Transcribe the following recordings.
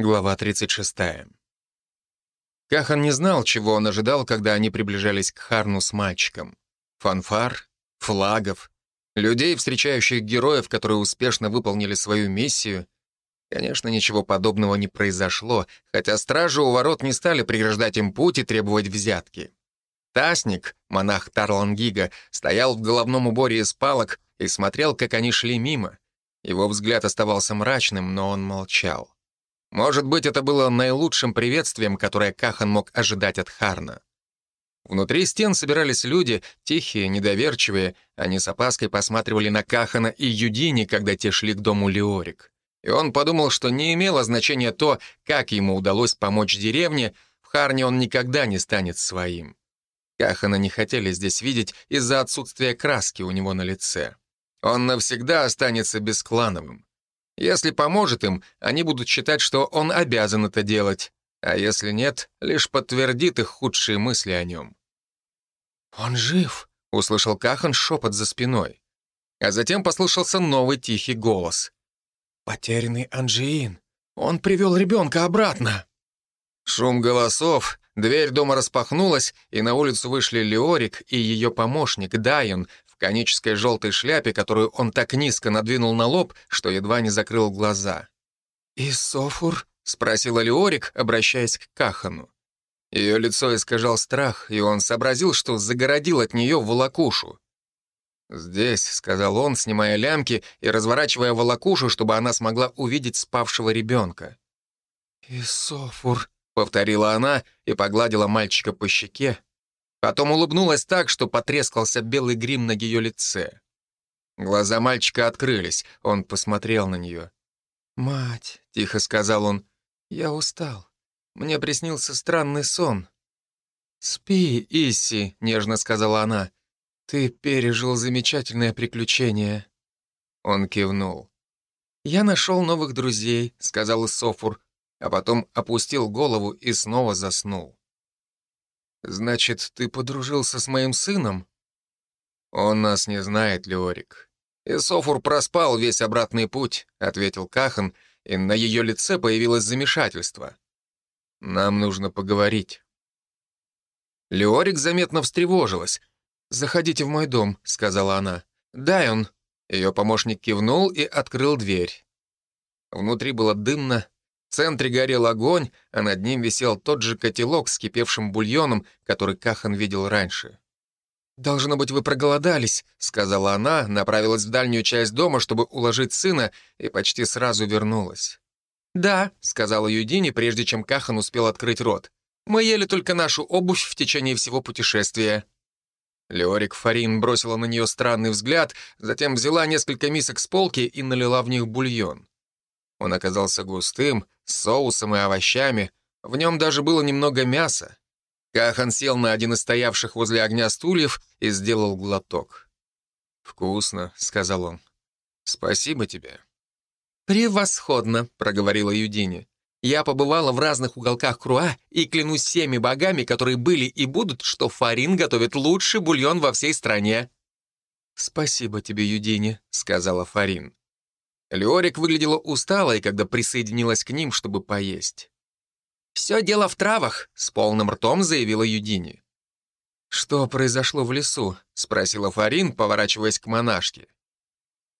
Глава 36. Кахан не знал, чего он ожидал, когда они приближались к Харну с мальчиком. Фанфар, флагов, людей, встречающих героев, которые успешно выполнили свою миссию. Конечно, ничего подобного не произошло, хотя стражи у ворот не стали преграждать им путь и требовать взятки. Тасник, монах Тарлангига, стоял в головном уборе из палок и смотрел, как они шли мимо. Его взгляд оставался мрачным, но он молчал. Может быть, это было наилучшим приветствием, которое Кахан мог ожидать от Харна. Внутри стен собирались люди, тихие, недоверчивые. Они с опаской посматривали на Кахана и Юдини, когда те шли к дому Леорик. И он подумал, что не имело значения то, как ему удалось помочь деревне, в Харне он никогда не станет своим. Кахана не хотели здесь видеть из-за отсутствия краски у него на лице. Он навсегда останется бесклановым. Если поможет им, они будут считать, что он обязан это делать, а если нет, лишь подтвердит их худшие мысли о нем. «Он жив», — услышал Кахан шепот за спиной. А затем послышался новый тихий голос. «Потерянный Анжиин. Он привел ребенка обратно». Шум голосов, дверь дома распахнулась, и на улицу вышли Леорик и ее помощник Дайон конической желтой шляпе, которую он так низко надвинул на лоб, что едва не закрыл глаза. «И Софур?» — спросила Леорик, обращаясь к Кахану. Ее лицо искажал страх, и он сообразил, что загородил от нее волокушу. «Здесь», — сказал он, снимая лямки и разворачивая волокушу, чтобы она смогла увидеть спавшего ребенка. «Исофур», — повторила она и погладила мальчика по щеке, Потом улыбнулась так, что потрескался белый грим на ее лице. Глаза мальчика открылись, он посмотрел на нее. «Мать», — тихо сказал он, — «я устал. Мне приснился странный сон». «Спи, Исси», — нежно сказала она. «Ты пережил замечательное приключение». Он кивнул. «Я нашел новых друзей», — сказал Софур, а потом опустил голову и снова заснул. «Значит, ты подружился с моим сыном?» «Он нас не знает, Леорик. Исофур проспал весь обратный путь», — ответил Кахан, и на ее лице появилось замешательство. «Нам нужно поговорить». Леорик заметно встревожилась. «Заходите в мой дом», — сказала она. «Дай он». Ее помощник кивнул и открыл дверь. Внутри было дымно, в центре горел огонь, а над ним висел тот же котелок с кипевшим бульоном, который Кахан видел раньше. «Должно быть, вы проголодались», — сказала она, направилась в дальнюю часть дома, чтобы уложить сына, и почти сразу вернулась. «Да», — сказала Юдини, прежде чем Кахан успел открыть рот. «Мы ели только нашу обувь в течение всего путешествия». Леорик Фарин бросила на нее странный взгляд, затем взяла несколько мисок с полки и налила в них бульон. Он оказался густым, с соусом и овощами. В нем даже было немного мяса. Кахан сел на один из стоявших возле огня стульев и сделал глоток. «Вкусно», — сказал он. «Спасибо тебе». «Превосходно», — проговорила Юдини. «Я побывала в разных уголках Круа и клянусь всеми богами, которые были и будут, что Фарин готовит лучший бульон во всей стране». «Спасибо тебе, Юдини», — сказала Фарин. Леорик выглядела усталой, когда присоединилась к ним, чтобы поесть. «Все дело в травах», — с полным ртом заявила Юдини. «Что произошло в лесу?» — спросила Фарин, поворачиваясь к монашке.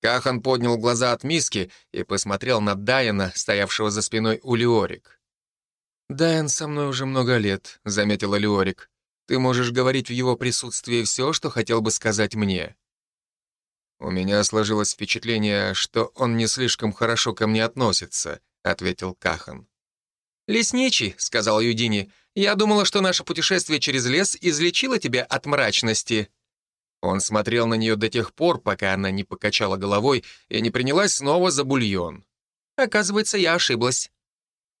Кахан поднял глаза от миски и посмотрел на Дайана, стоявшего за спиной у Леорик. «Дайан со мной уже много лет», — заметила Леорик. «Ты можешь говорить в его присутствии все, что хотел бы сказать мне». «У меня сложилось впечатление, что он не слишком хорошо ко мне относится», — ответил Кахан. «Лесничий», — сказал Юдини, — «я думала, что наше путешествие через лес излечило тебя от мрачности». Он смотрел на нее до тех пор, пока она не покачала головой и не принялась снова за бульон. «Оказывается, я ошиблась».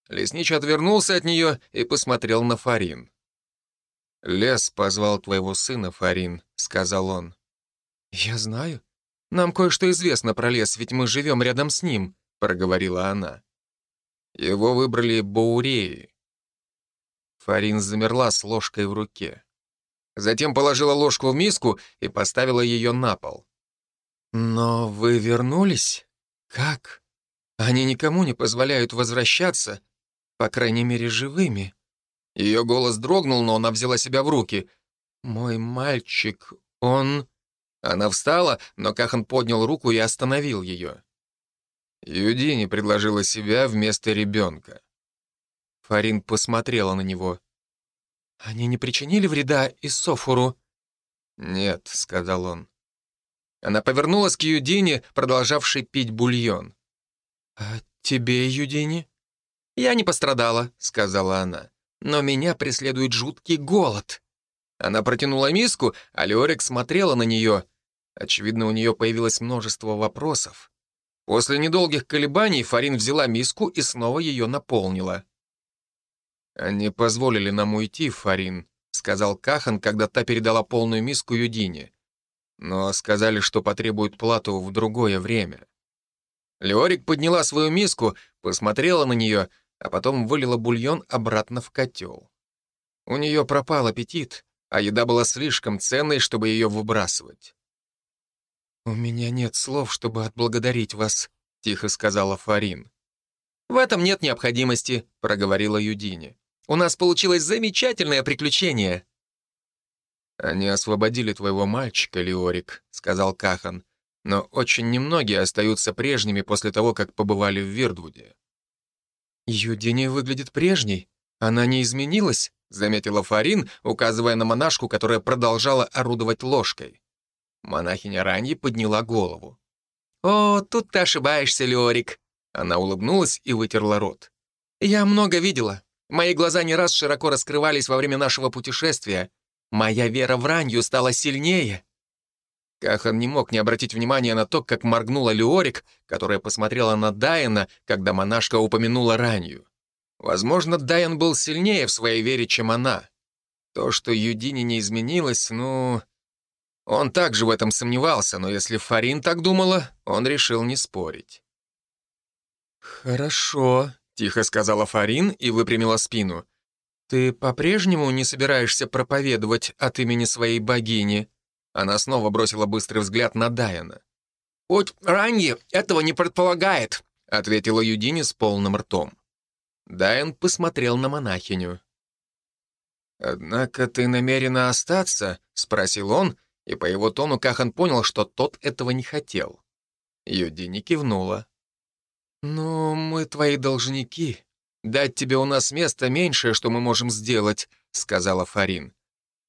Лесничий отвернулся от нее и посмотрел на Фарин. «Лес позвал твоего сына, Фарин», — сказал он. «Я знаю», «Нам кое-что известно про лес, ведь мы живем рядом с ним», — проговорила она. Его выбрали Бауреи. Фарин замерла с ложкой в руке. Затем положила ложку в миску и поставила ее на пол. «Но вы вернулись? Как? Они никому не позволяют возвращаться. По крайней мере, живыми». Ее голос дрогнул, но она взяла себя в руки. «Мой мальчик, он...» Она встала, но Кахан поднял руку и остановил ее. Юдини предложила себя вместо ребенка. Фарин посмотрела на него. «Они не причинили вреда Исофуру?» «Нет», — сказал он. Она повернулась к Юдине, продолжавшей пить бульон. «А тебе, Юдини?» «Я не пострадала», — сказала она. «Но меня преследует жуткий голод». Она протянула миску, а Леорик смотрела на нее. Очевидно, у нее появилось множество вопросов. После недолгих колебаний Фарин взяла миску и снова ее наполнила. «Они позволили нам уйти, Фарин», — сказал Кахан, когда та передала полную миску Юдине. «Но сказали, что потребуют плату в другое время». Леорик подняла свою миску, посмотрела на нее, а потом вылила бульон обратно в котел. У нее пропал аппетит, а еда была слишком ценной, чтобы ее выбрасывать. «У меня нет слов, чтобы отблагодарить вас», — тихо сказала Фарин. «В этом нет необходимости», — проговорила Юдине. «У нас получилось замечательное приключение». «Они освободили твоего мальчика, Леорик», — сказал Кахан, «но очень немногие остаются прежними после того, как побывали в Вирдвуде». «Юдине выглядит прежней. Она не изменилась», — заметила Фарин, указывая на монашку, которая продолжала орудовать ложкой. Монахиня Раньи подняла голову. «О, тут ты ошибаешься, Леорик!» Она улыбнулась и вытерла рот. «Я много видела. Мои глаза не раз широко раскрывались во время нашего путешествия. Моя вера в Ранью стала сильнее». Кахан не мог не обратить внимания на то, как моргнула Леорик, которая посмотрела на Дайана, когда монашка упомянула Ранью. Возможно, Дайан был сильнее в своей вере, чем она. То, что Юдине не изменилось, ну... Он также в этом сомневался, но если Фарин так думала, он решил не спорить. «Хорошо», — тихо сказала Фарин и выпрямила спину. «Ты по-прежнему не собираешься проповедовать от имени своей богини?» Она снова бросила быстрый взгляд на Дайана. «Путь Раньи этого не предполагает», — ответила Юдини с полным ртом. Дайан посмотрел на монахиню. «Однако ты намерена остаться?» — спросил он, и по его тону Кахан понял, что тот этого не хотел. Юдини кивнула. «Ну, мы твои должники. Дать тебе у нас место меньшее, что мы можем сделать», — сказала Фарин.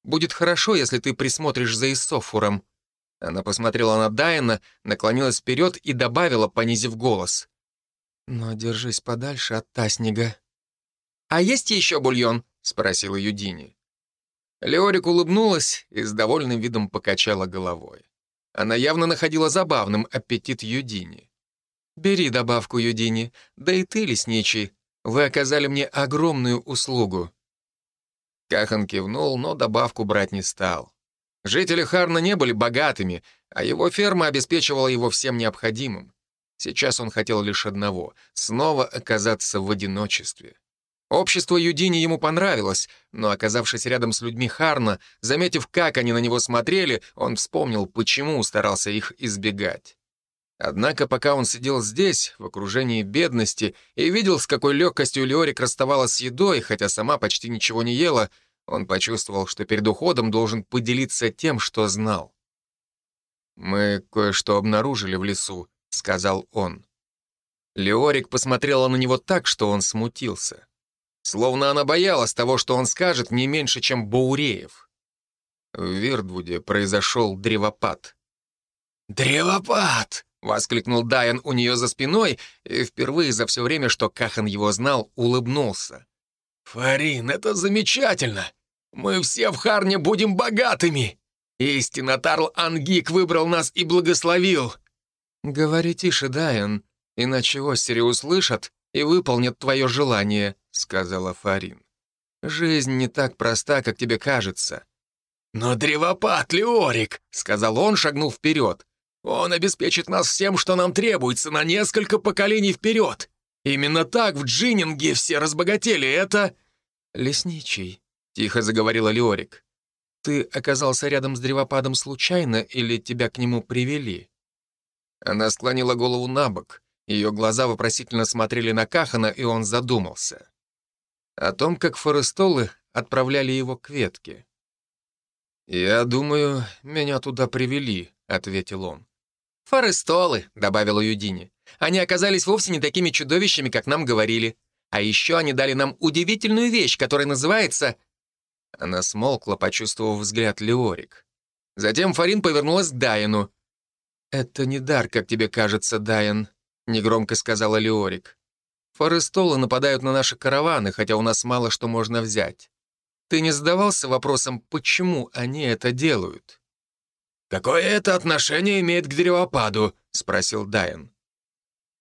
«Будет хорошо, если ты присмотришь за Исофуром». Она посмотрела на Дайана, наклонилась вперед и добавила, понизив голос. «Но держись подальше от Таснега». «А есть еще бульон?» — спросила Юдини. Леорик улыбнулась и с довольным видом покачала головой. Она явно находила забавным аппетит Юдини. «Бери добавку, Юдини, да и ты, лесничий. Вы оказали мне огромную услугу». Кахан кивнул, но добавку брать не стал. Жители Харна не были богатыми, а его ферма обеспечивала его всем необходимым. Сейчас он хотел лишь одного — снова оказаться в одиночестве. Общество Юдини ему понравилось, но, оказавшись рядом с людьми Харна, заметив, как они на него смотрели, он вспомнил, почему старался их избегать. Однако, пока он сидел здесь, в окружении бедности, и видел, с какой легкостью Леорик расставалась с едой, хотя сама почти ничего не ела, он почувствовал, что перед уходом должен поделиться тем, что знал. «Мы кое-что обнаружили в лесу», — сказал он. Леорик посмотрела на него так, что он смутился. Словно она боялась того, что он скажет, не меньше, чем Бауреев. В Вирдвуде произошел древопад. «Древопад!» — воскликнул Дайан у нее за спиной, и впервые за все время, что Кахан его знал, улыбнулся. «Фарин, это замечательно! Мы все в Харне будем богатыми! Истинно Тарл Ангик выбрал нас и благословил!» «Говори тише, Дайан, иначе Остери услышат и выполнят твое желание», — сказала Фарин. «Жизнь не так проста, как тебе кажется». «Но древопад, Леорик!» — сказал он, шагнув вперед. «Он обеспечит нас всем, что нам требуется, на несколько поколений вперед. Именно так в Джиннинге все разбогатели, это...» «Лесничий», — тихо заговорила Леорик. «Ты оказался рядом с древопадом случайно или тебя к нему привели?» Она склонила голову на бок. Ее глаза вопросительно смотрели на Кахана, и он задумался. о том, как форестолы отправляли его к ветке. «Я думаю, меня туда привели», — ответил он. «Форестолы», — добавила Юдини. «Они оказались вовсе не такими чудовищами, как нам говорили. А еще они дали нам удивительную вещь, которая называется...» Она смолкла, почувствовав взгляд Леорик. Затем Фарин повернулась к Дайану. «Это не дар, как тебе кажется, Дайан», — негромко сказала Леорик. «Форестолы нападают на наши караваны, хотя у нас мало что можно взять. Ты не задавался вопросом, почему они это делают?» «Какое это отношение имеет к древопаду?» — спросил Дайан.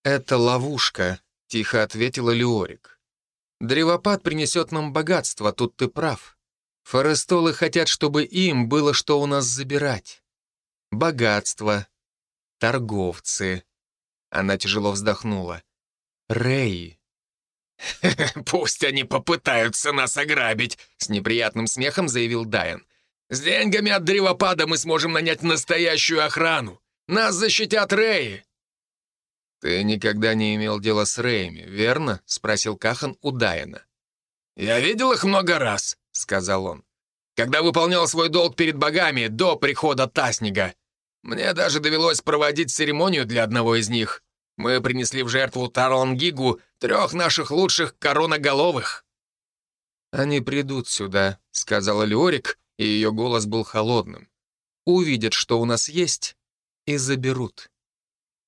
«Это ловушка», — тихо ответила Леорик. «Древопад принесет нам богатство, тут ты прав. Форестолы хотят, чтобы им было что у нас забирать. Богатство, торговцы». Она тяжело вздохнула. «Рэй». «Пусть они попытаются нас ограбить», — с неприятным смехом заявил Дайан. «С деньгами от древопада мы сможем нанять настоящую охрану. Нас защитят Рэи». «Ты никогда не имел дела с Рэями, верно?» — спросил Кахан у Дайана. «Я видел их много раз», — сказал он. «Когда выполнял свой долг перед богами до прихода Таснига. Мне даже довелось проводить церемонию для одного из них. Мы принесли в жертву Тарлангигу трех наших лучших короноголовых». «Они придут сюда», — сказала Леорик, и ее голос был холодным. «Увидят, что у нас есть, и заберут».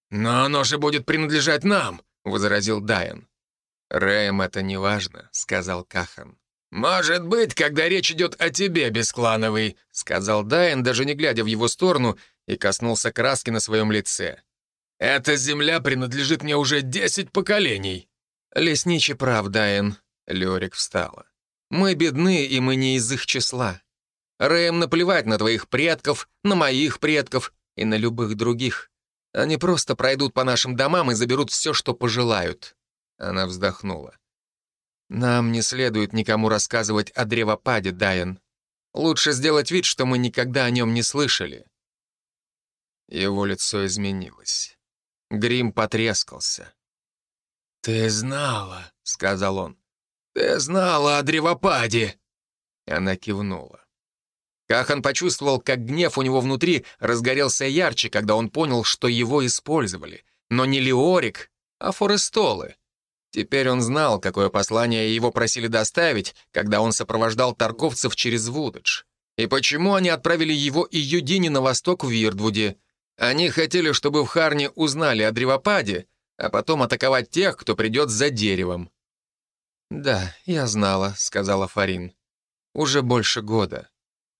«Но оно же будет принадлежать нам», — возразил Дайан. «Рэем это не важно», — сказал Кахан. «Может быть, когда речь идет о тебе, бесклановый», — сказал Дайан, даже не глядя в его сторону, и коснулся краски на своем лице. «Эта земля принадлежит мне уже десять поколений». «Лесничий прав, Дайан», — Лёрик встала. «Мы бедны, и мы не из их числа. Рэем наплевать на твоих предков, на моих предков и на любых других. Они просто пройдут по нашим домам и заберут все, что пожелают». Она вздохнула. «Нам не следует никому рассказывать о древопаде, Дайан. Лучше сделать вид, что мы никогда о нем не слышали». Его лицо изменилось. Грим потрескался. «Ты знала», — сказал он. «Ты знала о древопаде». Она кивнула. Кахан почувствовал, как гнев у него внутри разгорелся ярче, когда он понял, что его использовали. Но не Леорик, а Форестолы. Теперь он знал, какое послание его просили доставить, когда он сопровождал торговцев через Вудедж. И почему они отправили его и Юдини на восток в Вирдвуде. Они хотели, чтобы в Харне узнали о древопаде, а потом атаковать тех, кто придет за деревом. «Да, я знала», — сказала Фарин. «Уже больше года».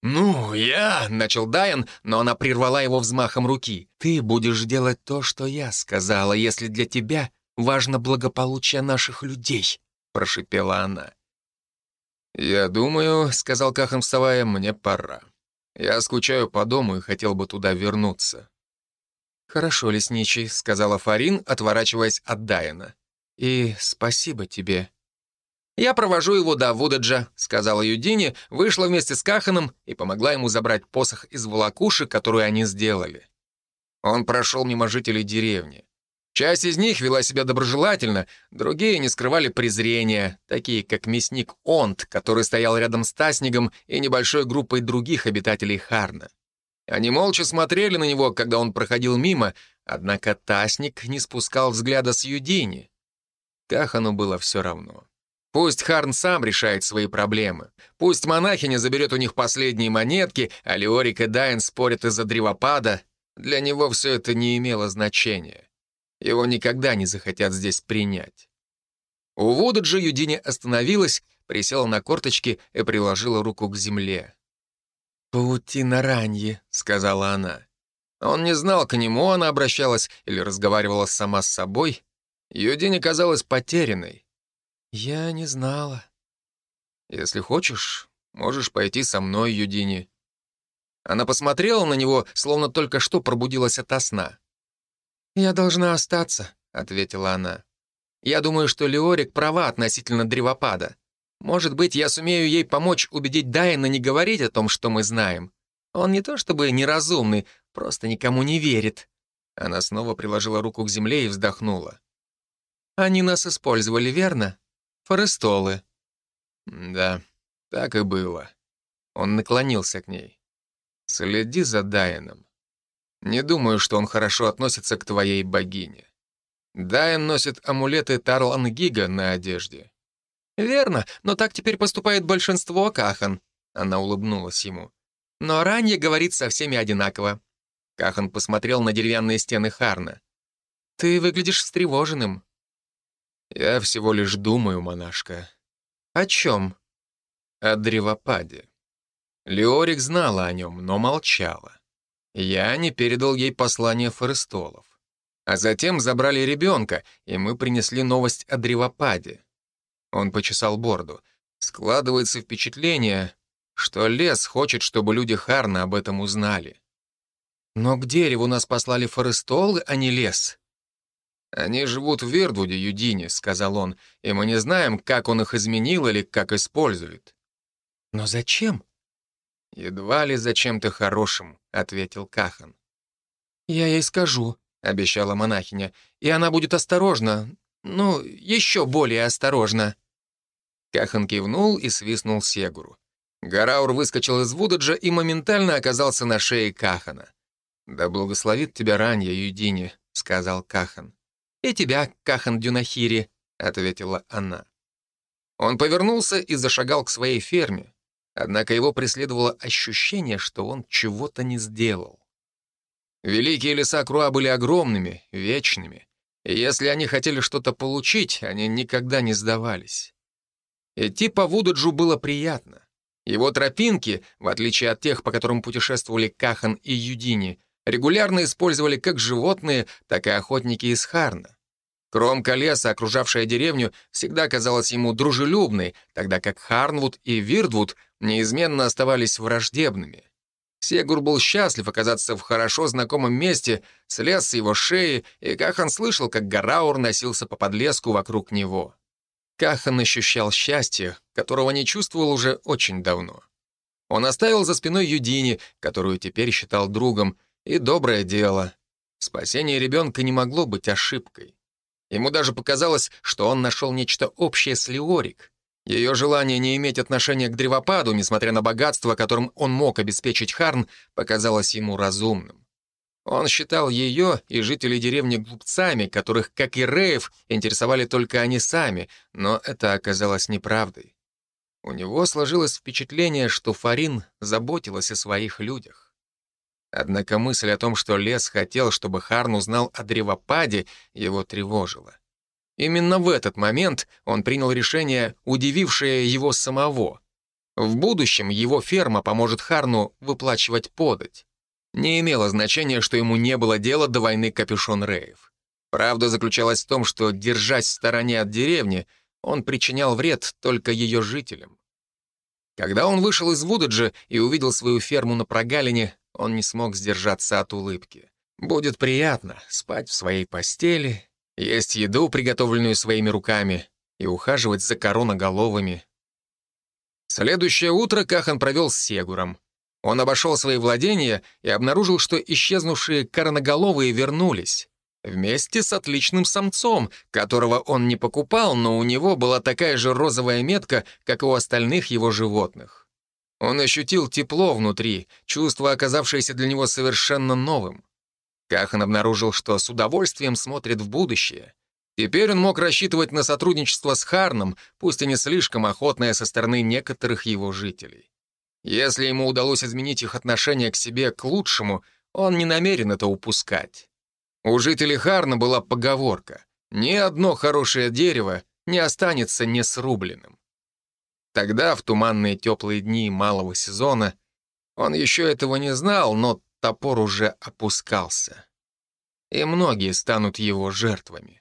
«Ну, я...» — начал Дайан, но она прервала его взмахом руки. «Ты будешь делать то, что я сказала, если для тебя важно благополучие наших людей», — прошипела она. «Я думаю», — сказал Кахан, вставая, — «мне пора. Я скучаю по дому и хотел бы туда вернуться». «Хорошо, лесничий», — сказала Фарин, отворачиваясь от Дайана. «И спасибо тебе». «Я провожу его до Вудаджа», — сказала Юдини, вышла вместе с Каханом и помогла ему забрать посох из волокуши, которую они сделали. Он прошел мимо жителей деревни. Часть из них вела себя доброжелательно, другие не скрывали презрения, такие как мясник Онт, который стоял рядом с Таснигом и небольшой группой других обитателей Харна. Они молча смотрели на него, когда он проходил мимо, однако Тасник не спускал взгляда с Юдини. Кахану было все равно. Пусть Харн сам решает свои проблемы. Пусть монахиня заберет у них последние монетки, а Леорик и Дайн спорят из-за древопада. Для него все это не имело значения. Его никогда не захотят здесь принять. У Вудаджи Юдини остановилась, присела на корточки и приложила руку к земле. «Паутина ранье», — сказала она. Он не знал, к нему она обращалась или разговаривала сама с собой. Юдини казалась потерянной. «Я не знала». «Если хочешь, можешь пойти со мной, Юдини». Она посмотрела на него, словно только что пробудилась ото сна. «Я должна остаться», — ответила она. «Я думаю, что Леорик права относительно древопада. Может быть, я сумею ей помочь убедить Дайна не говорить о том, что мы знаем. Он не то чтобы неразумный, просто никому не верит». Она снова приложила руку к земле и вздохнула. «Они нас использовали, верно? Форестолы. Да, так и было. Он наклонился к ней. Следи за Дайаном. Не думаю, что он хорошо относится к твоей богине. Дайан носит амулеты Тарлан Гига на одежде. Верно, но так теперь поступает большинство Кахан. Она улыбнулась ему. Но ранее говорит со всеми одинаково. Кахан посмотрел на деревянные стены Харна. «Ты выглядишь встревоженным». «Я всего лишь думаю, монашка». «О чем?» «О древопаде». Леорик знала о нем, но молчала. Я не передал ей послание Форестолов. А затем забрали ребенка, и мы принесли новость о древопаде. Он почесал бороду. Складывается впечатление, что лес хочет, чтобы люди Харна об этом узнали. Но к дереву нас послали Форестолы, а не лес. «Они живут в Вердвуде, Юдине», — сказал он, «и мы не знаем, как он их изменил или как использует». «Но зачем?» «Едва ли зачем-то хорошим», — ответил Кахан. «Я ей скажу», — обещала монахиня, «и она будет осторожна, ну, еще более осторожна». Кахан кивнул и свистнул Сегуру. Гараур выскочил из Вудаджа и моментально оказался на шее Кахана. «Да благословит тебя ранья, Юдине», — сказал Кахан. «И тебя, Кахан Дюнахири», — ответила она. Он повернулся и зашагал к своей ферме, однако его преследовало ощущение, что он чего-то не сделал. Великие леса Круа были огромными, вечными, и если они хотели что-то получить, они никогда не сдавались. Идти по Вудаджу было приятно. Его тропинки, в отличие от тех, по которым путешествовали Кахан и Юдини, регулярно использовали как животные, так и охотники из Харна. Кромка леса, окружавшая деревню, всегда казалась ему дружелюбной, тогда как Харнвуд и Вирдвуд неизменно оставались враждебными. Сегур был счастлив оказаться в хорошо знакомом месте, слез с его шеи, и Кахан слышал, как Гараур носился по подлеску вокруг него. Кахан ощущал счастье, которого не чувствовал уже очень давно. Он оставил за спиной Юдини, которую теперь считал другом, и доброе дело. Спасение ребенка не могло быть ошибкой. Ему даже показалось, что он нашел нечто общее с Леорик. Ее желание не иметь отношения к древопаду, несмотря на богатство, которым он мог обеспечить Харн, показалось ему разумным. Он считал ее и жителей деревни глупцами, которых, как и Реев, интересовали только они сами, но это оказалось неправдой. У него сложилось впечатление, что Фарин заботилась о своих людях. Однако мысль о том, что лес хотел, чтобы Харн узнал о древопаде, его тревожила. Именно в этот момент он принял решение, удивившее его самого. В будущем его ферма поможет Харну выплачивать подать. Не имело значения, что ему не было дела до войны Капюшон Реев. Правда заключалась в том, что, держась в стороне от деревни, он причинял вред только ее жителям. Когда он вышел из Вудаджа и увидел свою ферму на прогалине, он не смог сдержаться от улыбки. Будет приятно спать в своей постели, есть еду, приготовленную своими руками, и ухаживать за короноголовыми. Следующее утро Кахан провел с Сегуром. Он обошел свои владения и обнаружил, что исчезнувшие короноголовые вернулись. Вместе с отличным самцом, которого он не покупал, но у него была такая же розовая метка, как и у остальных его животных. Он ощутил тепло внутри, чувство, оказавшееся для него совершенно новым. Кахан обнаружил, что с удовольствием смотрит в будущее. Теперь он мог рассчитывать на сотрудничество с Харном, пусть и не слишком охотное со стороны некоторых его жителей. Если ему удалось изменить их отношение к себе к лучшему, он не намерен это упускать. У жителей Харна была поговорка «Ни одно хорошее дерево не останется несрубленным». Тогда, в туманные теплые дни малого сезона, он еще этого не знал, но топор уже опускался. И многие станут его жертвами.